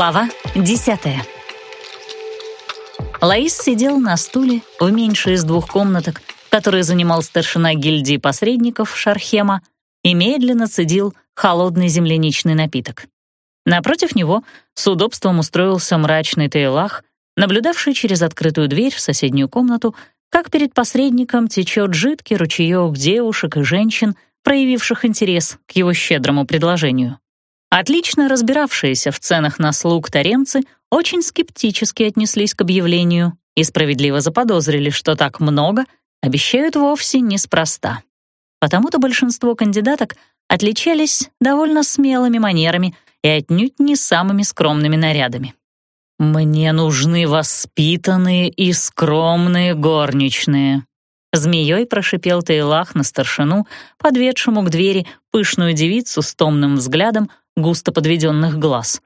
Глава десятая. Лаис сидел на стуле в меньшей из двух комнаток, которые занимал старшина гильдии посредников Шархема, и медленно цедил холодный земляничный напиток. Напротив него с удобством устроился мрачный Тейлах, наблюдавший через открытую дверь в соседнюю комнату, как перед посредником течет жидкий ручеек девушек и женщин, проявивших интерес к его щедрому предложению. Отлично разбиравшиеся в ценах на слуг таремцы очень скептически отнеслись к объявлению и справедливо заподозрили, что так много обещают вовсе неспроста. Потому-то большинство кандидаток отличались довольно смелыми манерами и отнюдь не самыми скромными нарядами. «Мне нужны воспитанные и скромные горничные», Змеей прошипел Тейлах на старшину, подведшему к двери пышную девицу с томным взглядом густо подведенных глаз.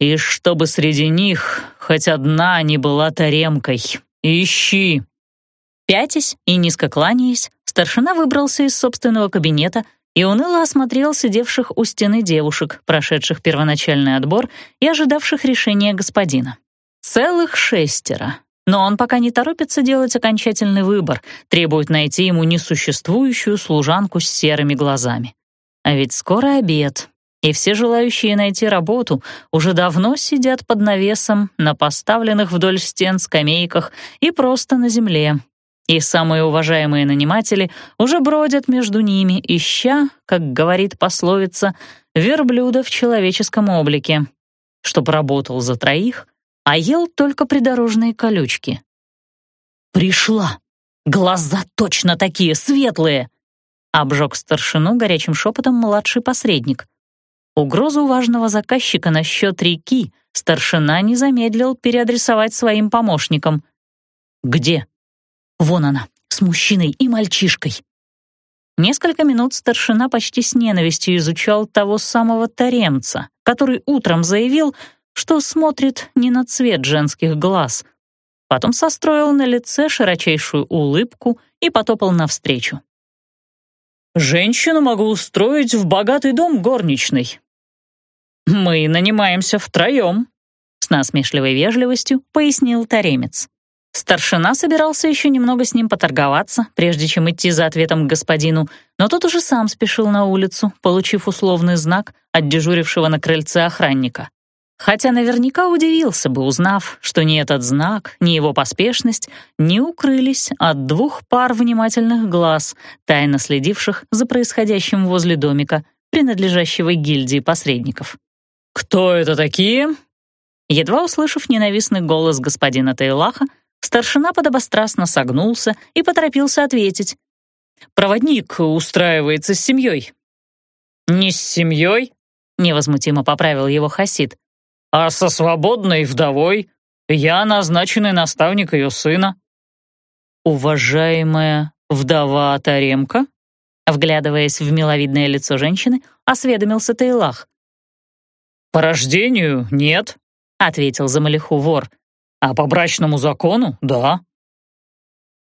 «И чтобы среди них хоть одна не была таремкой. Ищи!» Пятясь и низко кланяясь, старшина выбрался из собственного кабинета и уныло осмотрел сидевших у стены девушек, прошедших первоначальный отбор и ожидавших решения господина. Целых шестеро, но он пока не торопится делать окончательный выбор, требует найти ему несуществующую служанку с серыми глазами. А ведь скоро обед, и все желающие найти работу уже давно сидят под навесом на поставленных вдоль стен скамейках и просто на земле. И самые уважаемые наниматели уже бродят между ними, ища, как говорит пословица, верблюда в человеческом облике, чтоб работал за троих — а ел только придорожные колючки. «Пришла! Глаза точно такие, светлые!» обжег старшину горячим шепотом младший посредник. Угрозу важного заказчика насчет реки старшина не замедлил переадресовать своим помощникам. «Где?» «Вон она, с мужчиной и мальчишкой». Несколько минут старшина почти с ненавистью изучал того самого таремца, который утром заявил, что смотрит не на цвет женских глаз. Потом состроил на лице широчайшую улыбку и потопал навстречу. «Женщину могу устроить в богатый дом горничной». «Мы нанимаемся втроем», — с насмешливой вежливостью пояснил Таремец. Старшина собирался еще немного с ним поторговаться, прежде чем идти за ответом к господину, но тот уже сам спешил на улицу, получив условный знак от дежурившего на крыльце охранника. Хотя наверняка удивился бы, узнав, что ни этот знак, ни его поспешность не укрылись от двух пар внимательных глаз, тайно следивших за происходящим возле домика, принадлежащего гильдии посредников. «Кто это такие?» Едва услышав ненавистный голос господина Тейлаха, старшина подобострастно согнулся и поторопился ответить. «Проводник устраивается с семьей». «Не с семьей?» — невозмутимо поправил его Хасид а со свободной вдовой я назначенный наставник ее сына». «Уважаемая вдова Таремка?» Вглядываясь в миловидное лицо женщины, осведомился Тейлах. «По рождению нет», — ответил за вор. «А по брачному закону — да».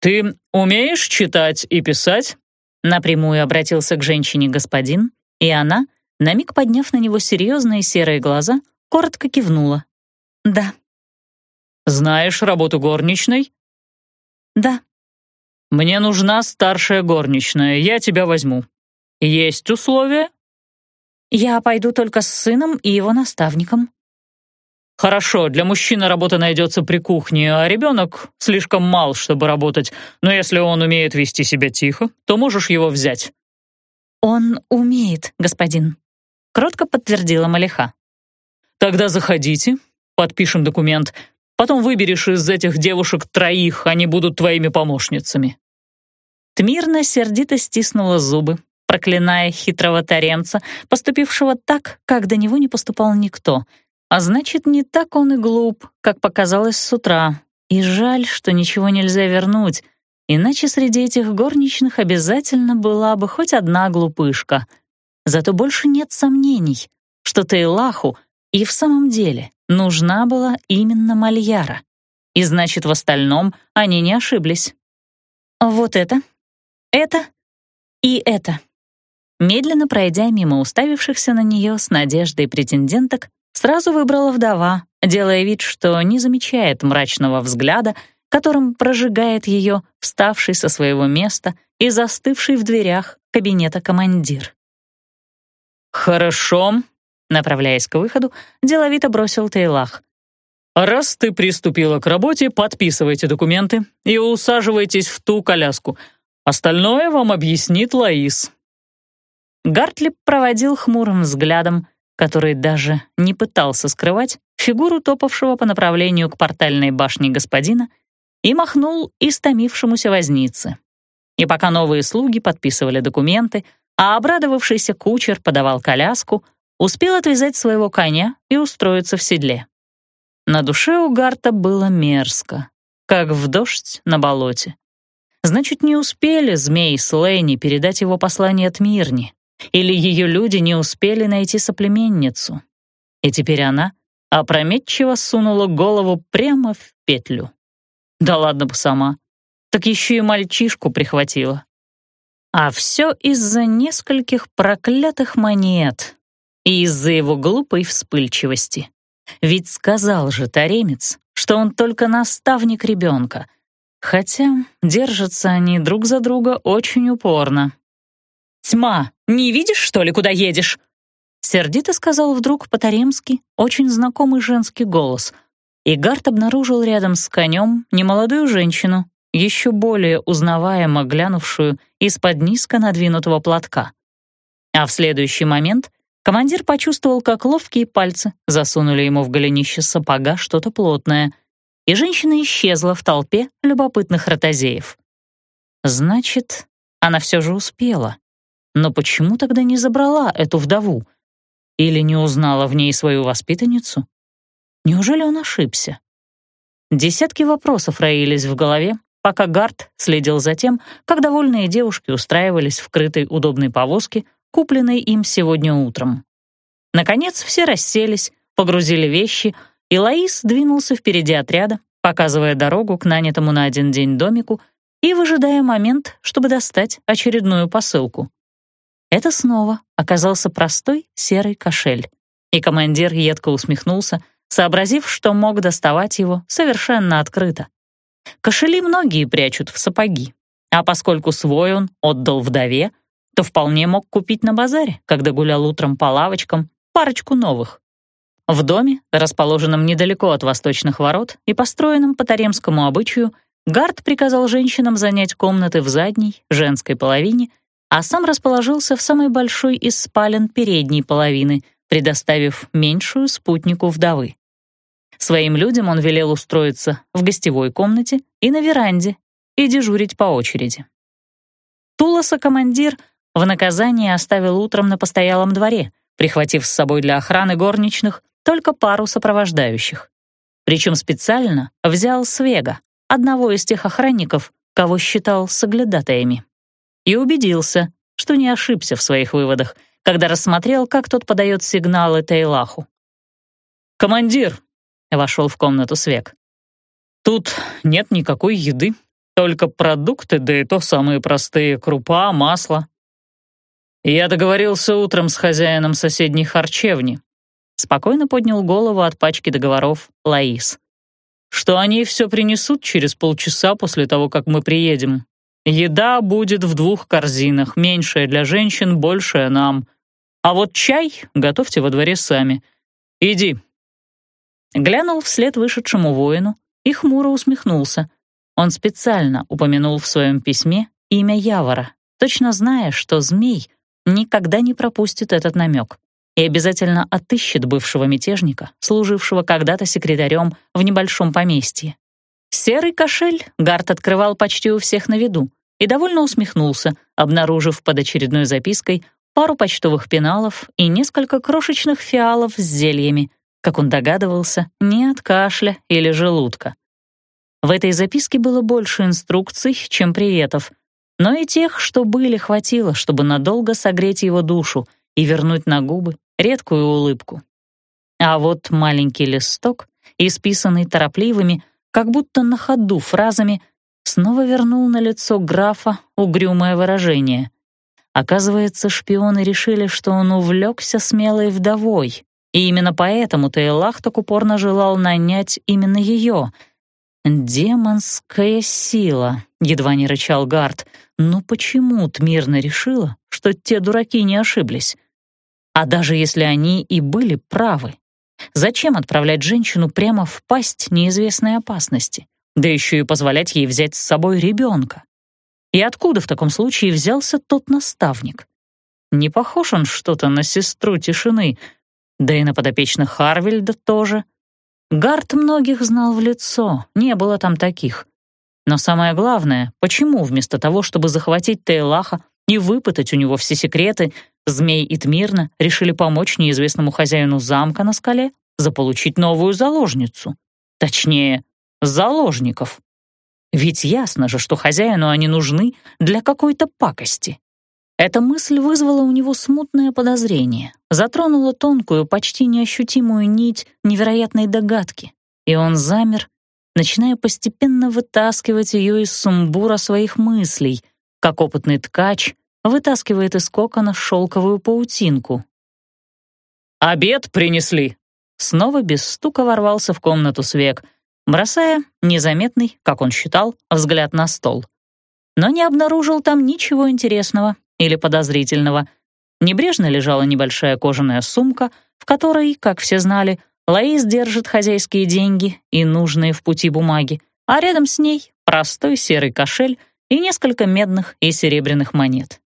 «Ты умеешь читать и писать?» Напрямую обратился к женщине господин, и она, на миг подняв на него серьезные серые глаза, коротко кивнула. «Да». «Знаешь работу горничной?» «Да». «Мне нужна старшая горничная, я тебя возьму. Есть условия?» «Я пойду только с сыном и его наставником». «Хорошо, для мужчины работа найдется при кухне, а ребенок слишком мал, чтобы работать, но если он умеет вести себя тихо, то можешь его взять». «Он умеет, господин», — кротко подтвердила Малиха. Тогда заходите, подпишем документ. Потом выберешь из этих девушек троих, они будут твоими помощницами». Тмирна сердито стиснула зубы, проклиная хитрого таремца, поступившего так, как до него не поступал никто. А значит, не так он и глуп, как показалось с утра. И жаль, что ничего нельзя вернуть, иначе среди этих горничных обязательно была бы хоть одна глупышка. Зато больше нет сомнений, что Тейлаху и в самом деле нужна была именно Мальяра. И значит, в остальном они не ошиблись. Вот это, это и это. Медленно пройдя мимо уставившихся на нее с надеждой претенденток, сразу выбрала вдова, делая вид, что не замечает мрачного взгляда, которым прожигает ее вставший со своего места и застывший в дверях кабинета командир. «Хорошо», — направляясь к выходу, деловито бросил Тейлах. «Раз ты приступила к работе, подписывайте документы и усаживайтесь в ту коляску. Остальное вам объяснит Лаис». Гартли проводил хмурым взглядом, который даже не пытался скрывать, фигуру топавшего по направлению к портальной башне господина и махнул истомившемуся вознице. И пока новые слуги подписывали документы, а обрадовавшийся кучер подавал коляску, успел отвязать своего коня и устроиться в седле. На душе у Гарта было мерзко, как в дождь на болоте. Значит, не успели змей с Лэйни передать его послание от Мирни, или ее люди не успели найти соплеменницу. И теперь она опрометчиво сунула голову прямо в петлю. Да ладно бы сама, так еще и мальчишку прихватила. А все из-за нескольких проклятых монет и из-за его глупой вспыльчивости. Ведь сказал же Таремец, что он только наставник ребенка, хотя держатся они друг за друга очень упорно. «Тьма, не видишь, что ли, куда едешь?» Сердито сказал вдруг по-таремски очень знакомый женский голос, и Гарт обнаружил рядом с конем немолодую женщину, еще более узнаваемо глянувшую из-под низко надвинутого платка. А в следующий момент командир почувствовал, как ловкие пальцы засунули ему в голенище сапога что-то плотное, и женщина исчезла в толпе любопытных ротозеев. Значит, она все же успела. Но почему тогда не забрала эту вдову? Или не узнала в ней свою воспитанницу? Неужели он ошибся? Десятки вопросов роились в голове, пока Гард следил за тем, как довольные девушки устраивались в крытой удобной повозке, купленной им сегодня утром. Наконец все расселись, погрузили вещи, и Лаис двинулся впереди отряда, показывая дорогу к нанятому на один день домику и выжидая момент, чтобы достать очередную посылку. Это снова оказался простой серый кошель, и командир едко усмехнулся, сообразив, что мог доставать его совершенно открыто. Кошели многие прячут в сапоги, а поскольку свой он отдал вдове, то вполне мог купить на базаре, когда гулял утром по лавочкам, парочку новых. В доме, расположенном недалеко от восточных ворот и построенном по таремскому обычаю, Гард приказал женщинам занять комнаты в задней, женской половине, а сам расположился в самой большой из спален передней половины, предоставив меньшую спутнику вдовы. Своим людям он велел устроиться в гостевой комнате и на веранде и дежурить по очереди. Тулоса командир в наказание оставил утром на постоялом дворе, прихватив с собой для охраны горничных только пару сопровождающих. Причем специально взял Свега, одного из тех охранников, кого считал соглядатаями. И убедился, что не ошибся в своих выводах, когда рассмотрел, как тот подает сигналы Тейлаху. «Командир, Вошел в комнату Свек. «Тут нет никакой еды, только продукты, да и то самые простые — крупа, масло. Я договорился утром с хозяином соседней харчевни. Спокойно поднял голову от пачки договоров Лаис. Что они все принесут через полчаса после того, как мы приедем. Еда будет в двух корзинах, меньшая для женщин, большая нам. А вот чай готовьте во дворе сами. Иди, Глянул вслед вышедшему воину и хмуро усмехнулся. Он специально упомянул в своем письме имя Явора, точно зная, что змей никогда не пропустит этот намек и обязательно отыщет бывшего мятежника, служившего когда-то секретарем в небольшом поместье. Серый кошель Гарт открывал почти у всех на виду и довольно усмехнулся, обнаружив под очередной запиской пару почтовых пеналов и несколько крошечных фиалов с зельями — как он догадывался, не от кашля или желудка. В этой записке было больше инструкций, чем приветов, но и тех, что были, хватило, чтобы надолго согреть его душу и вернуть на губы редкую улыбку. А вот маленький листок, исписанный торопливыми, как будто на ходу фразами, снова вернул на лицо графа угрюмое выражение. Оказывается, шпионы решили, что он увлекся смелой вдовой, И именно поэтому Тейлах так упорно желал нанять именно ее. «Демонская сила», — едва не рычал Гард. «Ну почему Тмирна решила, что те дураки не ошиблись? А даже если они и были правы, зачем отправлять женщину прямо в пасть неизвестной опасности, да еще и позволять ей взять с собой ребенка? И откуда в таком случае взялся тот наставник? Не похож он что-то на сестру тишины, да и на подопечных Харвельда тоже. Гард многих знал в лицо, не было там таких. Но самое главное, почему вместо того, чтобы захватить Тейлаха и выпытать у него все секреты, Змей и Тмирна решили помочь неизвестному хозяину замка на скале заполучить новую заложницу? Точнее, заложников. Ведь ясно же, что хозяину они нужны для какой-то пакости. Эта мысль вызвала у него смутное подозрение, затронула тонкую, почти неощутимую нить невероятной догадки, и он замер, начиная постепенно вытаскивать ее из сумбура своих мыслей, как опытный ткач вытаскивает из кокона шелковую паутинку. «Обед принесли!» Снова без стука ворвался в комнату Свек, бросая незаметный, как он считал, взгляд на стол. Но не обнаружил там ничего интересного или подозрительного. Небрежно лежала небольшая кожаная сумка, в которой, как все знали, Лаис держит хозяйские деньги и нужные в пути бумаги, а рядом с ней простой серый кошель и несколько медных и серебряных монет.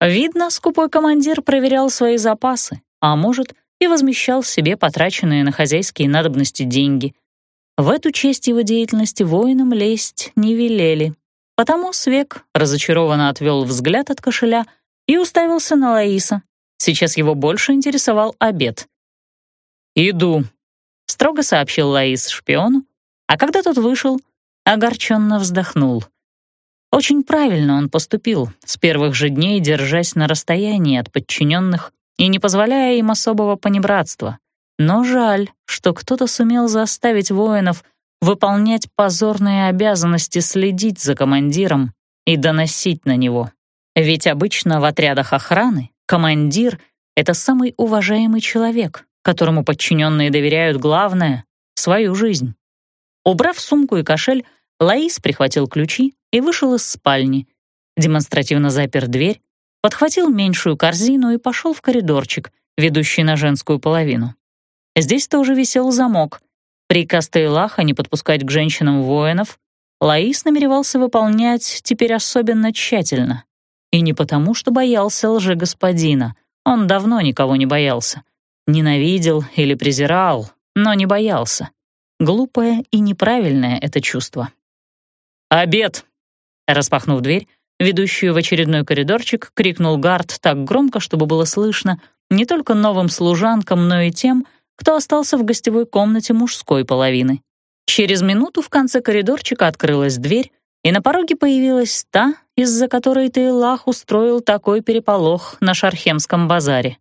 Видно, скупой командир проверял свои запасы, а может, и возмещал себе потраченные на хозяйские надобности деньги. В эту часть его деятельности воинам лезть не велели, потому Свек разочарованно отвел взгляд от кошеля и уставился на Лаиса. Сейчас его больше интересовал обед. «Иду», — строго сообщил Лаис шпиону, а когда тот вышел, огорченно вздохнул. Очень правильно он поступил, с первых же дней держась на расстоянии от подчиненных и не позволяя им особого понебратства. Но жаль, что кто-то сумел заставить воинов выполнять позорные обязанности следить за командиром и доносить на него. Ведь обычно в отрядах охраны командир — это самый уважаемый человек, которому подчиненные доверяют главное — свою жизнь. Убрав сумку и кошель, Лаис прихватил ключи и вышел из спальни, демонстративно запер дверь, подхватил меньшую корзину и пошел в коридорчик, ведущий на женскую половину. Здесь тоже висел замок. Приказ Тейлаха не подпускать к женщинам воинов Лаис намеревался выполнять теперь особенно тщательно. И не потому, что боялся лжи господина. Он давно никого не боялся. Ненавидел или презирал, но не боялся. Глупое и неправильное это чувство. «Обед!» Распахнув дверь, ведущую в очередной коридорчик, крикнул Гард так громко, чтобы было слышно не только новым служанкам, но и тем, кто остался в гостевой комнате мужской половины. Через минуту в конце коридорчика открылась дверь, и на пороге появилась та, из-за которой Тейлах устроил такой переполох на Шархемском базаре.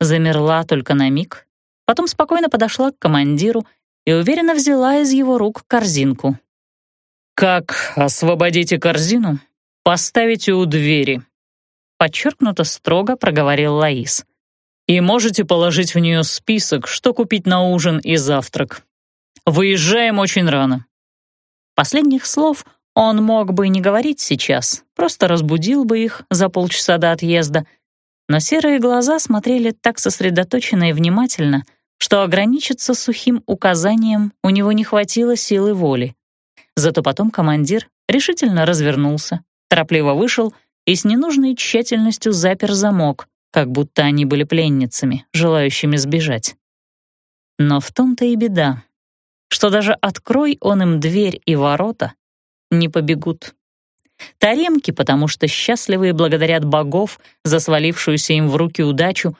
Замерла только на миг, потом спокойно подошла к командиру и уверенно взяла из его рук корзинку. «Как освободите корзину, поставите у двери», — подчеркнуто строго проговорил Лаис. «И можете положить в нее список, что купить на ужин и завтрак. Выезжаем очень рано». Последних слов он мог бы и не говорить сейчас, просто разбудил бы их за полчаса до отъезда, но серые глаза смотрели так сосредоточенно и внимательно, что ограничиться сухим указанием у него не хватило силы воли. Зато потом командир решительно развернулся, торопливо вышел и с ненужной тщательностью запер замок, как будто они были пленницами, желающими сбежать. Но в том-то и беда, что даже открой он им дверь и ворота, не побегут. Таремки, потому что счастливые благодарят богов за свалившуюся им в руки удачу,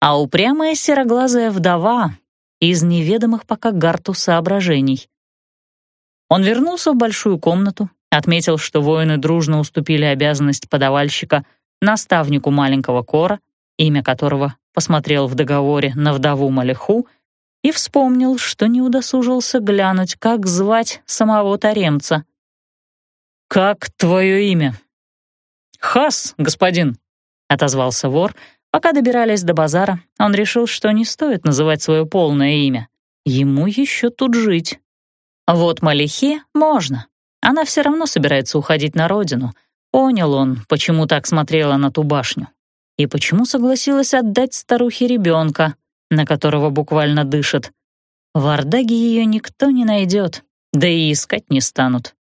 а упрямая сероглазая вдова из неведомых пока Гарту соображений. Он вернулся в большую комнату, отметил, что воины дружно уступили обязанность подавальщика наставнику маленького кора, имя которого посмотрел в договоре на вдову Малиху, и вспомнил, что не удосужился глянуть, как звать самого таремца. «Как твое имя?» «Хас, господин», — отозвался вор, Пока добирались до базара, он решил, что не стоит называть свое полное имя. Ему еще тут жить. Вот Малихе можно. Она все равно собирается уходить на родину. Понял он, почему так смотрела на ту башню. И почему согласилась отдать старухе ребенка, на которого буквально дышит. В Ардаге ее никто не найдет, да и искать не станут.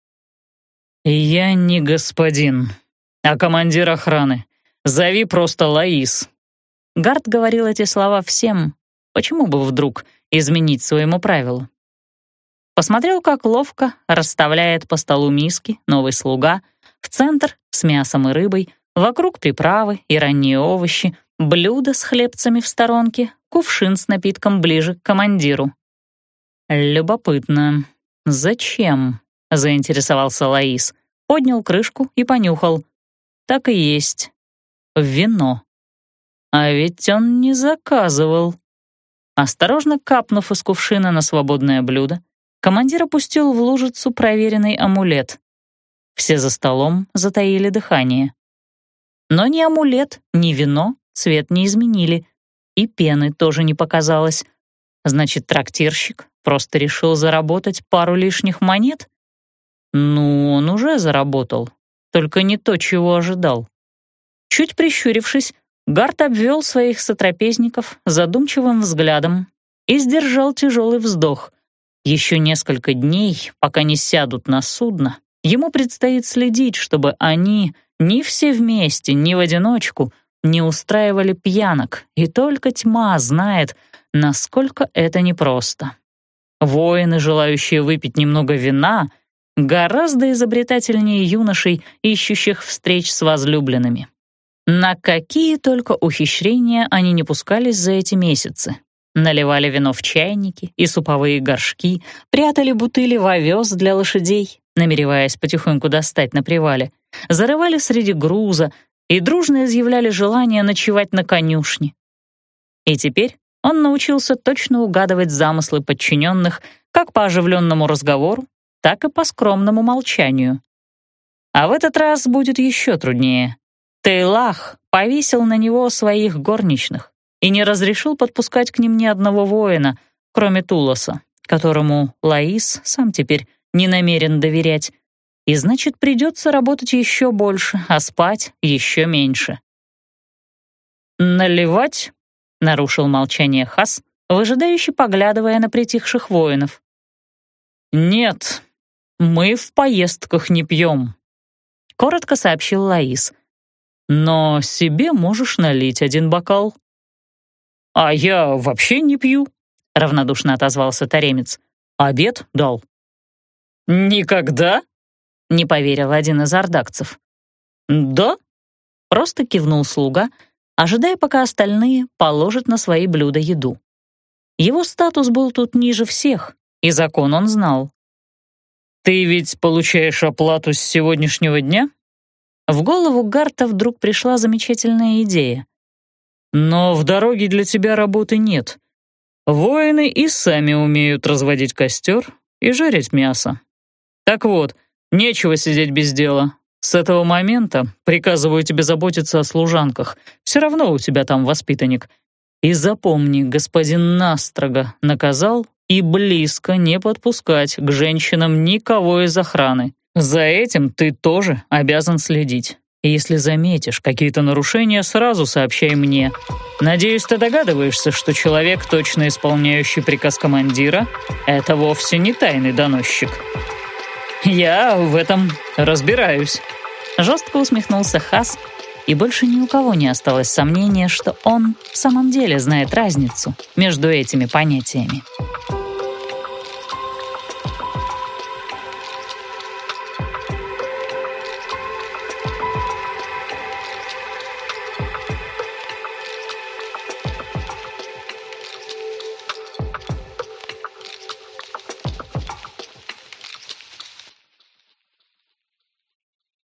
«Я не господин, а командир охраны. Зови просто Лаис». Гард говорил эти слова всем. Почему бы вдруг изменить своему правилу? Посмотрел, как ловко расставляет по столу миски новый слуга, в центр с мясом и рыбой, вокруг приправы и ранние овощи, блюдо с хлебцами в сторонке, кувшин с напитком ближе к командиру. «Любопытно. Зачем?» — заинтересовался Лаис. Поднял крышку и понюхал. «Так и есть. Вино. А ведь он не заказывал». Осторожно капнув из кувшина на свободное блюдо, командир опустил в лужицу проверенный амулет. Все за столом затаили дыхание. Но ни амулет, ни вино цвет не изменили, и пены тоже не показалось. Значит, трактирщик просто решил заработать пару лишних монет? Ну, он уже заработал, только не то, чего ожидал. Чуть прищурившись, Гарт обвел своих сотрапезников задумчивым взглядом и сдержал тяжелый вздох. Еще несколько дней, пока не сядут на судно, ему предстоит следить, чтобы они ни все вместе, ни в одиночку не устраивали пьянок, и только тьма знает, насколько это непросто. Воины, желающие выпить немного вина, гораздо изобретательнее юношей, ищущих встреч с возлюбленными. На какие только ухищрения они не пускались за эти месяцы. Наливали вино в чайники и суповые горшки, прятали бутыли в овес для лошадей, намереваясь потихоньку достать на привале, зарывали среди груза и дружно изъявляли желание ночевать на конюшне. И теперь он научился точно угадывать замыслы подчиненных как по оживленному разговору, так и по скромному молчанию. А в этот раз будет еще труднее. Тейлах повесил на него своих горничных и не разрешил подпускать к ним ни одного воина, кроме Тулоса, которому Лаис сам теперь не намерен доверять. И значит, придется работать еще больше, а спать еще меньше. «Наливать?» — нарушил молчание Хас, выжидающе поглядывая на притихших воинов. «Нет, мы в поездках не пьем», — коротко сообщил Лаис — но себе можешь налить один бокал». «А я вообще не пью», — равнодушно отозвался Таремец. «Обед дал». «Никогда?» — не поверил один из ардакцев. «Да?» — просто кивнул слуга, ожидая, пока остальные положат на свои блюда еду. Его статус был тут ниже всех, и закон он знал. «Ты ведь получаешь оплату с сегодняшнего дня?» В голову Гарта вдруг пришла замечательная идея. «Но в дороге для тебя работы нет. Воины и сами умеют разводить костер и жарить мясо. Так вот, нечего сидеть без дела. С этого момента приказываю тебе заботиться о служанках. Все равно у тебя там воспитанник. И запомни, господин Настрого наказал и близко не подпускать к женщинам никого из охраны. За этим ты тоже обязан следить. Если заметишь какие-то нарушения, сразу сообщай мне. Надеюсь, ты догадываешься, что человек, точно исполняющий приказ командира, это вовсе не тайный доносчик. Я в этом разбираюсь. Жестко усмехнулся Хас, и больше ни у кого не осталось сомнения, что он в самом деле знает разницу между этими понятиями.